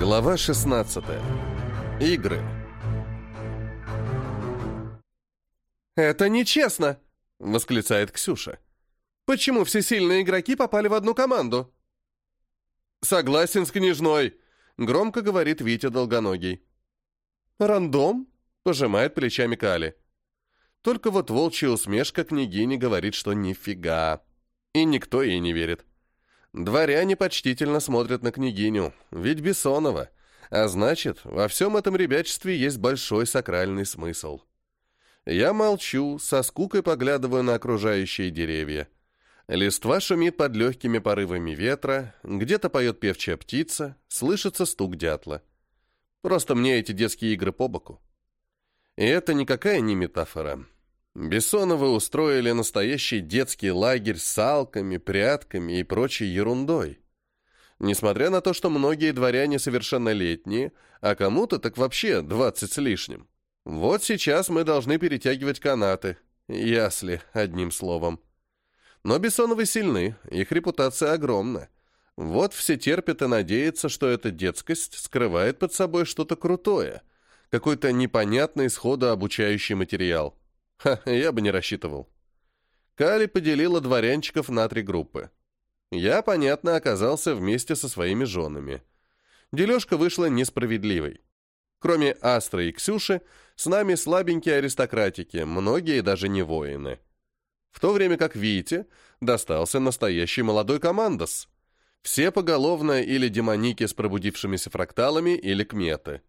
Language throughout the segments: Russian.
Глава 16. Игры. «Это нечестно!» — восклицает Ксюша. «Почему все сильные игроки попали в одну команду?» «Согласен с княжной», — громко говорит Витя Долгоногий. «Рандом?» — пожимает плечами Кали. Только вот волчья усмешка княгини говорит, что нифига. И никто ей не верит. Дворяне почтительно смотрят на княгиню, ведь Бессонова. А значит, во всем этом ребячестве есть большой сакральный смысл. Я молчу, со скукой поглядываю на окружающие деревья. Листва шумит под легкими порывами ветра, где-то поет певчая птица, слышится стук дятла. Просто мне эти детские игры по боку. И это никакая не метафора. Бессоновы устроили настоящий детский лагерь с салками, прятками и прочей ерундой. Несмотря на то, что многие дворяне совершеннолетние, а кому-то так вообще двадцать с лишним. Вот сейчас мы должны перетягивать канаты. Ясли, одним словом. Но Бессоновы сильны, их репутация огромна. Вот все терпят и надеются, что эта детскость скрывает под собой что-то крутое, какой-то непонятный сходу обучающий материал. Ха, я бы не рассчитывал. Кали поделила дворянчиков на три группы. Я, понятно, оказался вместе со своими женами. Дележка вышла несправедливой. Кроме Астры и Ксюши, с нами слабенькие аристократики, многие даже не воины. В то время как Вите достался настоящий молодой командос. Все поголовно или демоники с пробудившимися фракталами, или кметы.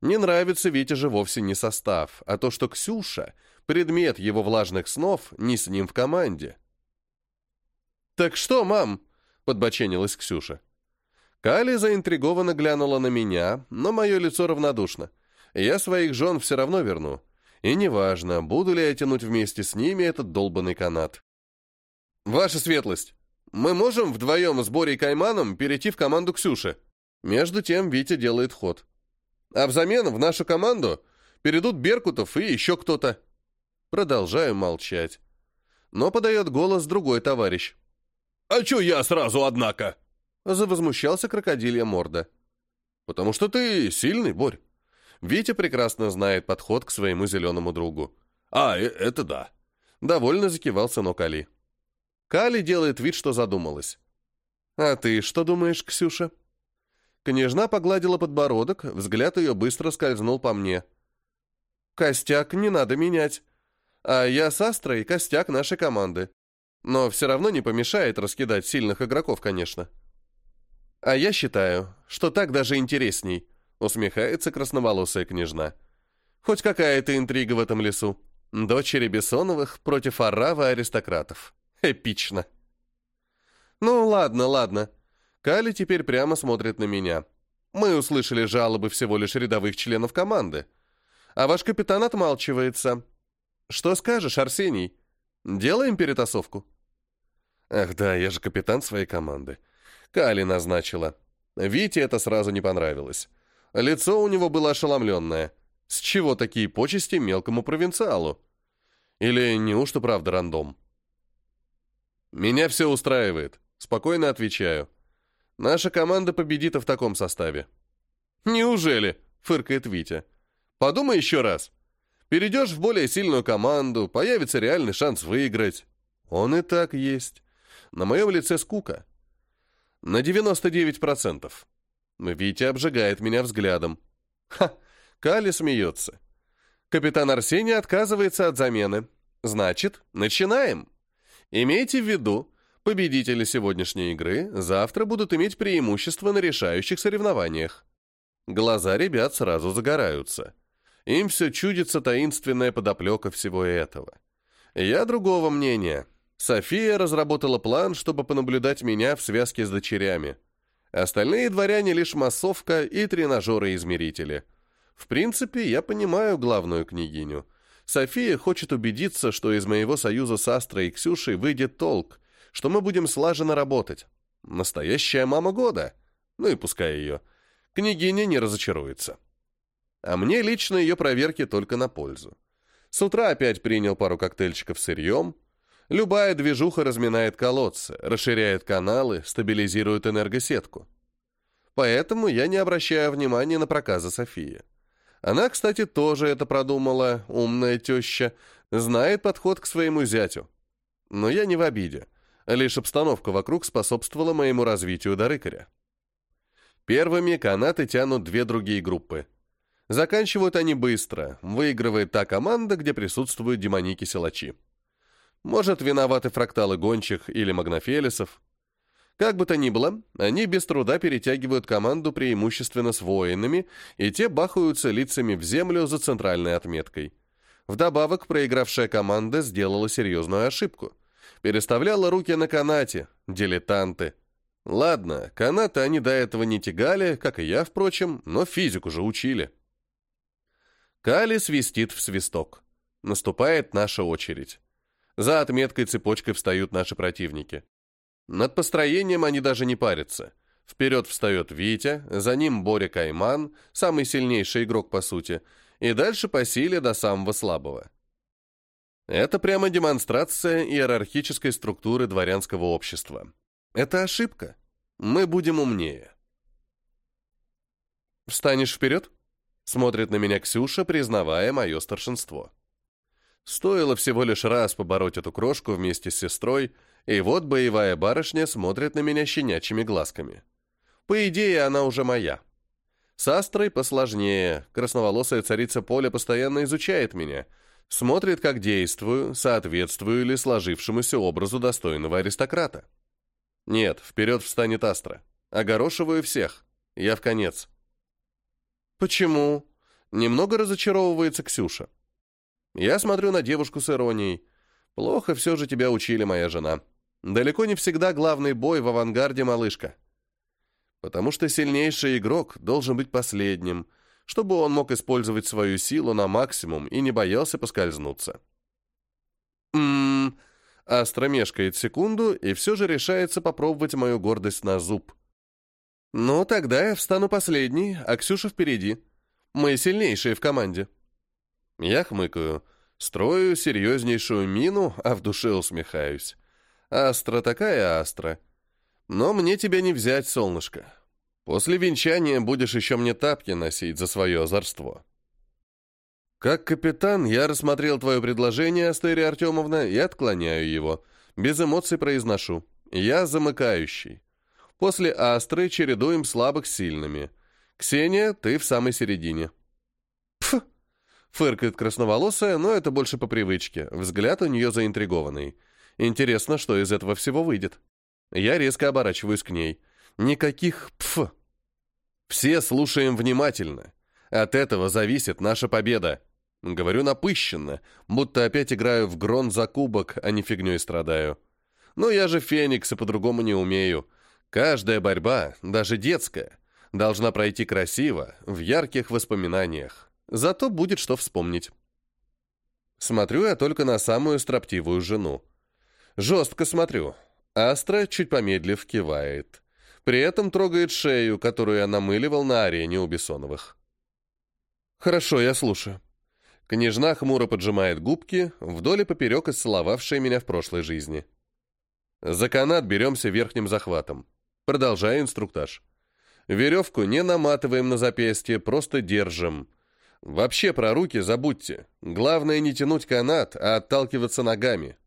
Не нравится Вите же вовсе не состав, а то, что Ксюша — предмет его влажных снов, не с ним в команде. «Так что, мам?» — подбоченилась Ксюша. Кали заинтригованно глянула на меня, но мое лицо равнодушно. Я своих жен все равно верну. И неважно, буду ли я тянуть вместе с ними этот долбанный канат. «Ваша светлость, мы можем вдвоем с Борей Кайманом перейти в команду Ксюши?» Между тем Витя делает ход. А взамен в нашу команду перейдут Беркутов и еще кто-то. Продолжаю молчать. Но подает голос другой товарищ. «А чё я сразу, однако?» Завозмущался крокодилья морда. «Потому что ты сильный, Борь». Витя прекрасно знает подход к своему зеленому другу. «А, э, это да». Довольно закивал сынок Али. Кали делает вид, что задумалась. «А ты что думаешь, Ксюша?» Княжна погладила подбородок, взгляд ее быстро скользнул по мне. «Костяк не надо менять. А я с Астрой костяк нашей команды. Но все равно не помешает раскидать сильных игроков, конечно». «А я считаю, что так даже интересней», — усмехается красноволосая княжна. «Хоть какая-то интрига в этом лесу. Дочери Бессоновых против арава аристократов. Эпично». «Ну, ладно, ладно», Кали теперь прямо смотрит на меня. Мы услышали жалобы всего лишь рядовых членов команды. А ваш капитан отмалчивается. Что скажешь, Арсений? Делаем перетасовку? Ах да, я же капитан своей команды. Кали назначила. Вите это сразу не понравилось. Лицо у него было ошеломленное. С чего такие почести мелкому провинциалу? Или неужто правда рандом? Меня все устраивает. Спокойно отвечаю. Наша команда победит в таком составе. Неужели? Фыркает Витя. Подумай еще раз. Перейдешь в более сильную команду, появится реальный шанс выиграть. Он и так есть. На моем лице скука. На 99%. Витя обжигает меня взглядом. Ха! Кали смеется. Капитан Арсений отказывается от замены. Значит, начинаем. Имейте в виду, Победители сегодняшней игры завтра будут иметь преимущество на решающих соревнованиях. Глаза ребят сразу загораются. Им все чудится таинственная подоплека всего этого. Я другого мнения. София разработала план, чтобы понаблюдать меня в связке с дочерями. Остальные дворяне лишь массовка и тренажеры-измерители. В принципе, я понимаю главную княгиню. София хочет убедиться, что из моего союза с Астрой и Ксюшей выйдет толк, что мы будем слаженно работать. Настоящая мама года. Ну и пускай ее. Княгиня не разочаруется. А мне лично ее проверки только на пользу. С утра опять принял пару коктейльчиков сырьем. Любая движуха разминает колодцы, расширяет каналы, стабилизирует энергосетку. Поэтому я не обращаю внимания на проказы Софии. Она, кстати, тоже это продумала, умная теща, знает подход к своему зятю. Но я не в обиде. Лишь обстановка вокруг способствовала моему развитию до рыкаря. Первыми канаты тянут две другие группы. Заканчивают они быстро, выигрывает та команда, где присутствуют демоники-силачи. Может, виноваты фракталы гончих или магнофелисов, как бы то ни было, они без труда перетягивают команду преимущественно с воинами, и те бахаются лицами в землю за центральной отметкой. Вдобавок, проигравшая команда сделала серьезную ошибку. Переставляла руки на канате, дилетанты. Ладно, канаты они до этого не тягали, как и я, впрочем, но физику же учили. Кали свистит в свисток. Наступает наша очередь. За отметкой цепочкой встают наши противники. Над построением они даже не парятся. Вперед встает Витя, за ним Боря Кайман, самый сильнейший игрок по сути, и дальше по силе до самого слабого. Это прямо демонстрация иерархической структуры дворянского общества. Это ошибка. Мы будем умнее. «Встанешь вперед?» Смотрит на меня Ксюша, признавая мое старшинство. Стоило всего лишь раз побороть эту крошку вместе с сестрой, и вот боевая барышня смотрит на меня щенячьими глазками. По идее, она уже моя. С Астрой посложнее. Красноволосая царица поля постоянно изучает меня. Смотрит, как действую, соответствую ли сложившемуся образу достойного аристократа. Нет, вперед встанет Астра. Огорошиваю всех. Я в конец. Почему? Немного разочаровывается Ксюша. Я смотрю на девушку с иронией. Плохо все же тебя учили, моя жена. Далеко не всегда главный бой в авангарде малышка. Потому что сильнейший игрок должен быть последним, чтобы он мог использовать свою силу на максимум и не боялся поскользнуться. Ммм... Астра мешкает секунду и все же решается попробовать мою гордость на зуб. Ну, тогда я встану последний, а Ксюша впереди. Мы сильнейшие в команде. Я хмыкаю, строю серьезнейшую мину, а в душе усмехаюсь. Астра такая астра. Но мне тебя не взять, солнышко. После венчания будешь еще мне тапки носить за свое озорство. Как капитан, я рассмотрел твое предложение, Астерия Артемовна, и отклоняю его. Без эмоций произношу. Я замыкающий. После Астры чередуем слабых с сильными. Ксения, ты в самой середине. Пф! Фыркает красноволосая, но это больше по привычке. Взгляд у нее заинтригованный. Интересно, что из этого всего выйдет. Я резко оборачиваюсь к ней. Никаких «пф». Все слушаем внимательно. От этого зависит наша победа. Говорю напыщенно, будто опять играю в грон за кубок, а не фигней страдаю. Но я же феникс и по-другому не умею. Каждая борьба, даже детская, должна пройти красиво, в ярких воспоминаниях. Зато будет что вспомнить. Смотрю я только на самую строптивую жену. Жестко смотрю. Астра, чуть помедлив, кивает. При этом трогает шею, которую я намыливал на арене у Бессоновых. «Хорошо, я слушаю». Княжна хмуро поджимает губки, вдоль и поперек исцеловавшая меня в прошлой жизни. За канат беремся верхним захватом. Продолжаю инструктаж. Веревку не наматываем на запястье, просто держим. Вообще про руки забудьте. Главное не тянуть канат, а отталкиваться ногами.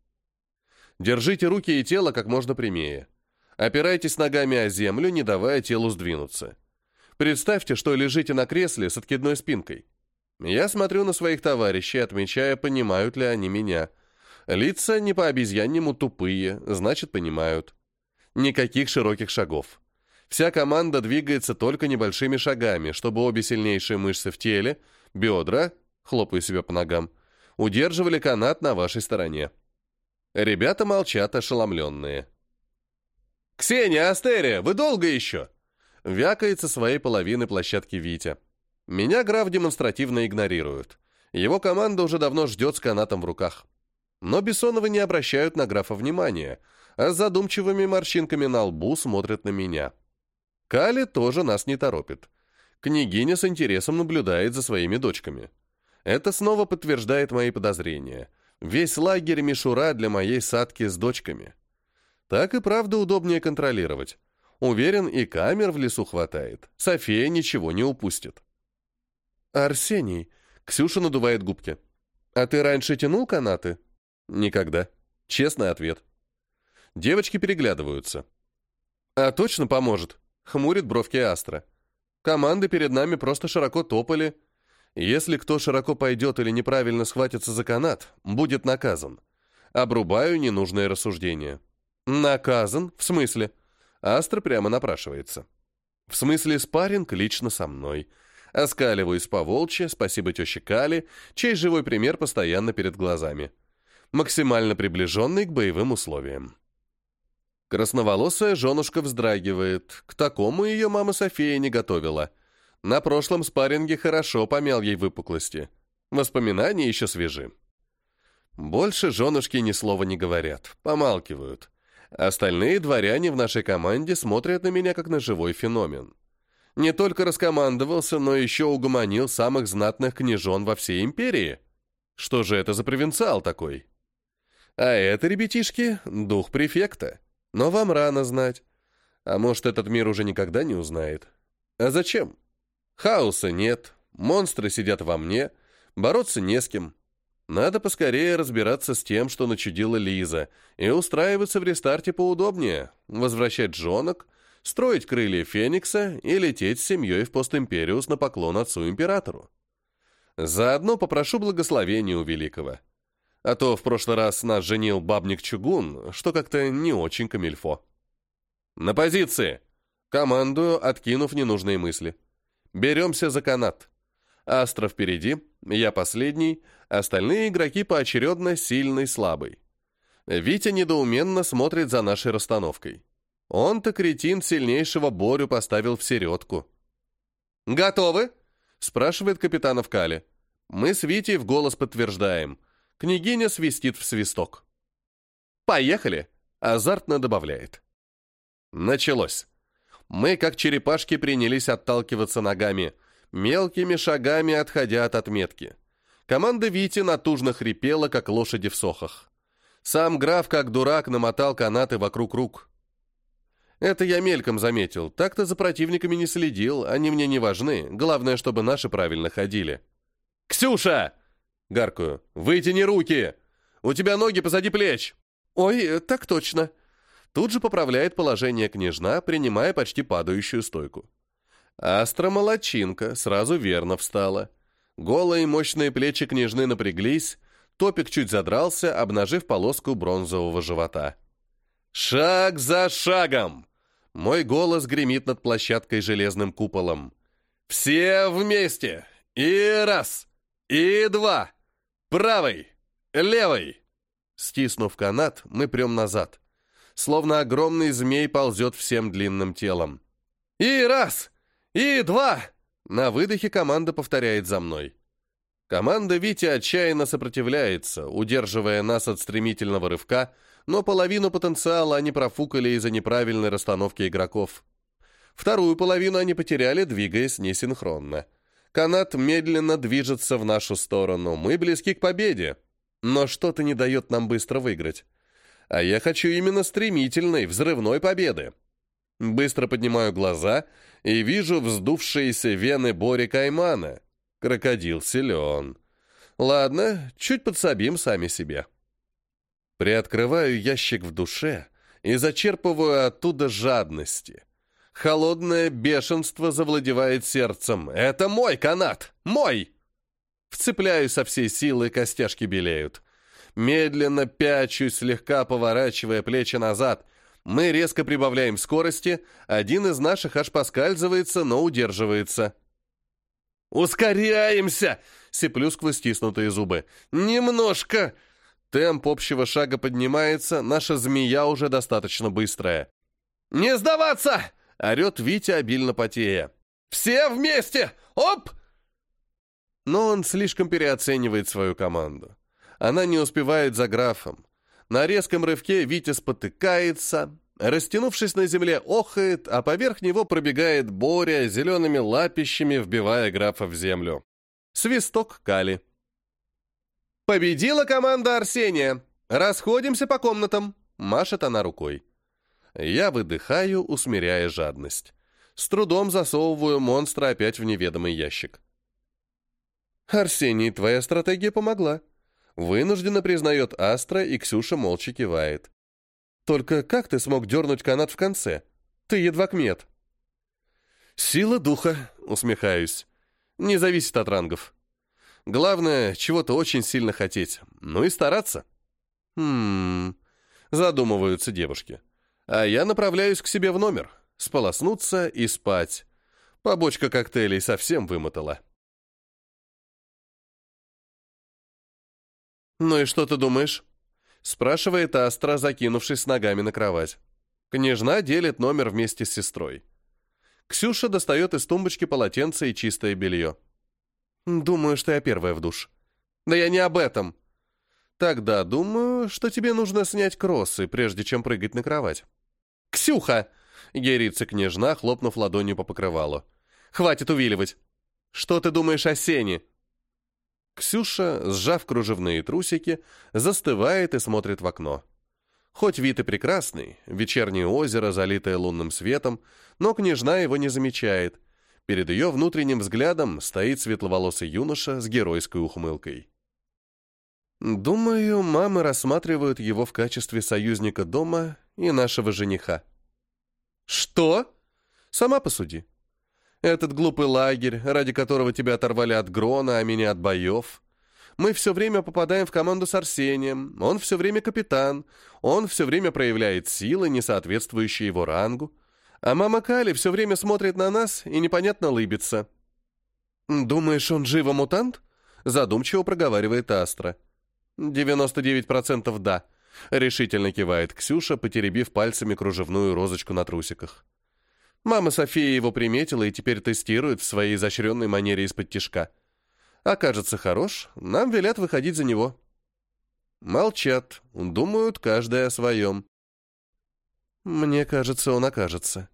Держите руки и тело как можно прямее. Опирайтесь ногами о землю, не давая телу сдвинуться. Представьте, что лежите на кресле с откидной спинкой. Я смотрю на своих товарищей, отмечая, понимают ли они меня. Лица не по обезьяннему тупые, значит, понимают. Никаких широких шагов. Вся команда двигается только небольшими шагами, чтобы обе сильнейшие мышцы в теле, бедра, хлопаю себя по ногам, удерживали канат на вашей стороне. Ребята молчат, ошеломленные. «Ксения, Астерия, вы долго еще?» Вякает со своей половины площадки Витя. Меня граф демонстративно игнорирует. Его команда уже давно ждет с канатом в руках. Но Бессоновы не обращают на графа внимания, а с задумчивыми морщинками на лбу смотрят на меня. Кали тоже нас не торопит. Княгиня с интересом наблюдает за своими дочками. Это снова подтверждает мои подозрения — Весь лагерь мишура для моей садки с дочками. Так и правда удобнее контролировать. Уверен, и камер в лесу хватает. София ничего не упустит. «Арсений», — Ксюша надувает губки. «А ты раньше тянул канаты?» «Никогда». Честный ответ. Девочки переглядываются. «А точно поможет?» — хмурит бровки Астра. «Команды перед нами просто широко топали. Если кто широко пойдет или неправильно схватится за канат, будет наказан. Обрубаю ненужное рассуждение». «Наказан? В смысле?» Астра прямо напрашивается. «В смысле спарринг лично со мной». Оскаливаюсь по волчьи, спасибо теще Кали, чей живой пример постоянно перед глазами. Максимально приближенный к боевым условиям. Красноволосая женушка вздрагивает. К такому ее мама София не готовила. На прошлом спарринге хорошо помял ей выпуклости. Воспоминания еще свежи. Больше женушки ни слова не говорят, помалкивают. Остальные дворяне в нашей команде смотрят на меня как на живой феномен. Не только раскомандовался, но еще угомонил самых знатных княжон во всей империи. Что же это за провинциал такой? А это, ребятишки, дух префекта. Но вам рано знать. А может, этот мир уже никогда не узнает. А зачем? Хаоса нет, монстры сидят во мне, бороться не с кем. Надо поскорее разбираться с тем, что начудила Лиза, и устраиваться в рестарте поудобнее, возвращать жонок, строить крылья Феникса и лететь с семьей в постимпериус на поклон отцу-императору. Заодно попрошу благословения у Великого. А то в прошлый раз нас женил бабник Чугун, что как-то не очень камильфо. На позиции. Командую, откинув ненужные мысли. Беремся за канат. Астра впереди, я последний, остальные игроки поочередно сильный, слабый. Витя недоуменно смотрит за нашей расстановкой. Он-то кретин сильнейшего Борю поставил в середку. «Готовы?» — спрашивает капитанов Кали. Мы с Витей в голос подтверждаем — Княгиня свистит в свисток. «Поехали!» — азартно добавляет. Началось. Мы, как черепашки, принялись отталкиваться ногами, мелкими шагами отходя от отметки. Команда Вити натужно хрипела, как лошади в сохах. Сам граф, как дурак, намотал канаты вокруг рук. Это я мельком заметил. Так-то за противниками не следил, они мне не важны. Главное, чтобы наши правильно ходили. «Ксюша!» Гаркую. «Вытяни руки! У тебя ноги позади плеч!» «Ой, так точно!» Тут же поправляет положение княжна, принимая почти падающую стойку. Астра молочинка, сразу верно встала. Голые мощные плечи княжны напряглись, топик чуть задрался, обнажив полоску бронзового живота. «Шаг за шагом!» Мой голос гремит над площадкой железным куполом. «Все вместе! И раз! И два!» Правой! Левой!» Стиснув канат, мы прем назад. Словно огромный змей ползет всем длинным телом. «И раз! И два!» На выдохе команда повторяет за мной. Команда Вити отчаянно сопротивляется, удерживая нас от стремительного рывка, но половину потенциала они профукали из-за неправильной расстановки игроков. Вторую половину они потеряли, двигаясь несинхронно. Канат медленно движется в нашу сторону. Мы близки к победе. Но что-то не дает нам быстро выиграть. А я хочу именно стремительной, взрывной победы. Быстро поднимаю глаза и вижу вздувшиеся вены Бори Каймана. Крокодил силен. Ладно, чуть подсобим сами себе. Приоткрываю ящик в душе и зачерпываю оттуда жадности. Холодное бешенство завладевает сердцем. Это мой канат! Мой! Вцепляю со всей силы, костяшки белеют. Медленно пячусь, слегка поворачивая плечи назад. Мы резко прибавляем скорости. Один из наших аж поскальзывается, но удерживается. «Ускоряемся!» — сиплю сквозь стиснутые зубы. «Немножко!» Темп общего шага поднимается, наша змея уже достаточно быстрая. «Не сдаваться!» Орет Витя, обильно потея. «Все вместе! Оп!» Но он слишком переоценивает свою команду. Она не успевает за графом. На резком рывке Витя спотыкается, растянувшись на земле, охает, а поверх него пробегает Боря зелеными лапищами, вбивая графа в землю. Свисток Кали. «Победила команда Арсения! Расходимся по комнатам!» — машет она рукой. Я выдыхаю, усмиряя жадность. С трудом засовываю монстра опять в неведомый ящик. «Арсений, твоя стратегия помогла», Вынужденно признает Астра, и Ксюша молча кивает. «Только как ты смог дернуть канат в конце? Ты едва кмет». «Сила духа», — усмехаюсь. «Не зависит от рангов. Главное, чего-то очень сильно хотеть. Ну и стараться». «Хм...» — задумываются девушки. А я направляюсь к себе в номер. Сполоснуться и спать. Побочка коктейлей совсем вымотала. «Ну и что ты думаешь?» — спрашивает Астра, закинувшись с ногами на кровать. Княжна делит номер вместе с сестрой. Ксюша достает из тумбочки полотенце и чистое белье. «Думаю, что я первая в душ». «Да я не об этом». «Тогда думаю, что тебе нужно снять кроссы, прежде чем прыгать на кровать». «Ксюха!» — ерится княжна, хлопнув ладонью по покрывалу. «Хватит увиливать. Что ты думаешь о сене?» Ксюша, сжав кружевные трусики, застывает и смотрит в окно. Хоть вид и прекрасный, вечернее озеро, залитое лунным светом, но княжна его не замечает. Перед ее внутренним взглядом стоит светловолосый юноша с геройской ухмылкой. Думаю, мамы рассматривают его в качестве союзника дома и нашего жениха. Что? Сама посуди. Этот глупый лагерь, ради которого тебя оторвали от Грона, а меня от боев. Мы все время попадаем в команду с Арсением, он все время капитан, он все время проявляет силы, не соответствующие его рангу. А мама Кали все время смотрит на нас и непонятно лыбится. «Думаешь, он живо-мутант?» — задумчиво проговаривает Астра. «99% да», — решительно кивает Ксюша, потеребив пальцами кружевную розочку на трусиках. Мама София его приметила и теперь тестирует в своей изощренной манере из-под тишка. Окажется хорош, нам велят выходить за него. Молчат, думают каждый о своем. Мне кажется, он окажется.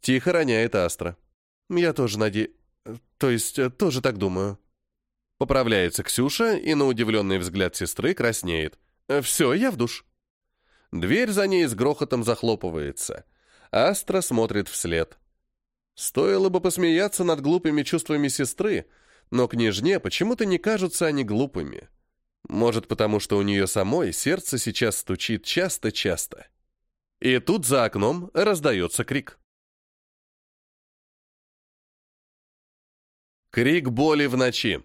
Тихо роняет Астра. Я тоже наде... То есть, э, тоже так думаю. Поправляется Ксюша и на удивленный взгляд сестры краснеет. «Все, я в душ». Дверь за ней с грохотом захлопывается. Астра смотрит вслед. Стоило бы посмеяться над глупыми чувствами сестры, но княжне почему-то не кажутся они глупыми. Может, потому что у нее самой сердце сейчас стучит часто-часто. И тут за окном раздается крик. Крик боли в ночи.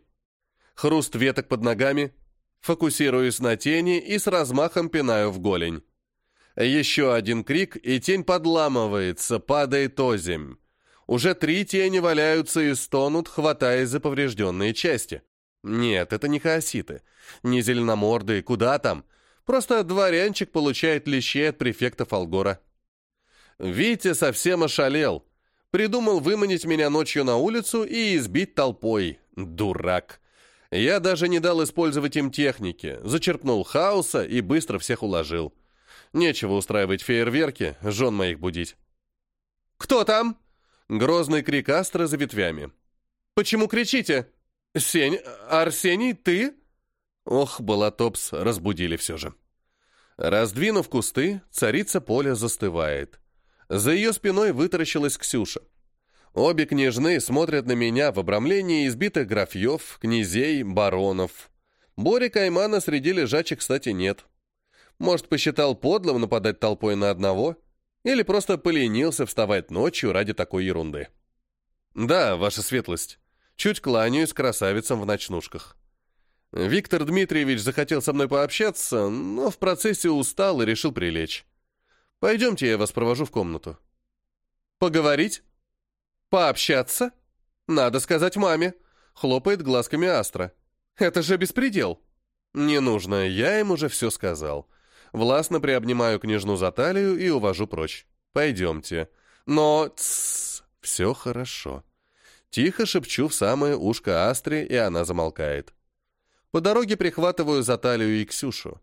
Хруст веток под ногами. Фокусируюсь на тени и с размахом пинаю в голень. Еще один крик, и тень подламывается, падает озимь. Уже три тени валяются и стонут, хватаясь за поврежденные части. Нет, это не хаоситы, не зеленомордые, куда там. Просто дворянчик получает лещей от префекта Фолгора. Витя совсем ошалел. Придумал выманить меня ночью на улицу и избить толпой. Дурак. Я даже не дал использовать им техники, зачерпнул хаоса и быстро всех уложил. Нечего устраивать фейерверки, жен моих будить. «Кто там?» Грозный крик Астра за ветвями. «Почему кричите?» «Сень, Арсений, ты?» Ох, Балатопс, разбудили все же. Раздвинув кусты, царица поля застывает. За ее спиной вытаращилась Ксюша. Обе княжны смотрят на меня в обрамлении избитых графьев, князей, баронов. Бори Каймана среди лежачих, кстати, нет. Может, посчитал подлым нападать толпой на одного? Или просто поленился вставать ночью ради такой ерунды? Да, ваша светлость. Чуть кланяюсь красавицам в ночнушках. Виктор Дмитриевич захотел со мной пообщаться, но в процессе устал и решил прилечь. Пойдемте, я вас провожу в комнату. Поговорить? Пообщаться? Надо сказать маме. Хлопает глазками Астра. Это же беспредел. Не нужно, я им уже все сказал. Властно приобнимаю княжну за талию и увожу прочь. Пойдемте. Но... Тссс, все хорошо. Тихо шепчу в самое ушко Астре, и она замолкает. По дороге прихватываю за талию и Ксюшу.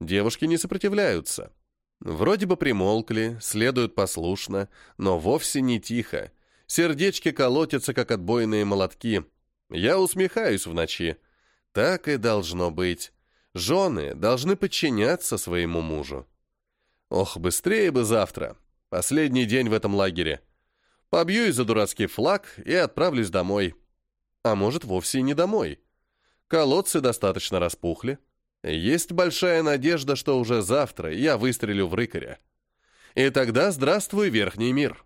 Девушки не сопротивляются. Вроде бы примолкли, следуют послушно, но вовсе не тихо. Сердечки колотятся, как отбойные молотки. Я усмехаюсь в ночи. Так и должно быть. Жены должны подчиняться своему мужу. Ох, быстрее бы завтра. Последний день в этом лагере. Побью из-за дурацкий флаг и отправлюсь домой. А может, вовсе и не домой. Колодцы достаточно распухли. Есть большая надежда, что уже завтра я выстрелю в рыкаря. И тогда здравствуй, верхний мир.